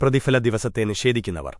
പ്രതിഫല ദിവസത്തെ നിഷേധിക്കുന്നവർ